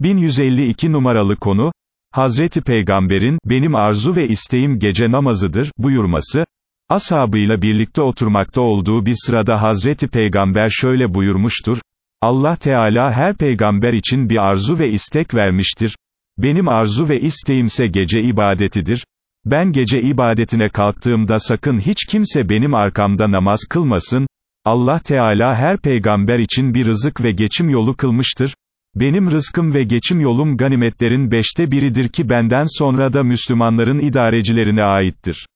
1152 numaralı konu, Hazreti Peygamber'in, benim arzu ve isteğim gece namazıdır, buyurması, ashabıyla birlikte oturmakta olduğu bir sırada Hazreti Peygamber şöyle buyurmuştur, Allah Teala her peygamber için bir arzu ve istek vermiştir, benim arzu ve isteğimse gece ibadetidir, ben gece ibadetine kalktığımda sakın hiç kimse benim arkamda namaz kılmasın, Allah Teala her peygamber için bir rızık ve geçim yolu kılmıştır, benim rızkım ve geçim yolum ganimetlerin beşte biridir ki benden sonra da Müslümanların idarecilerine aittir.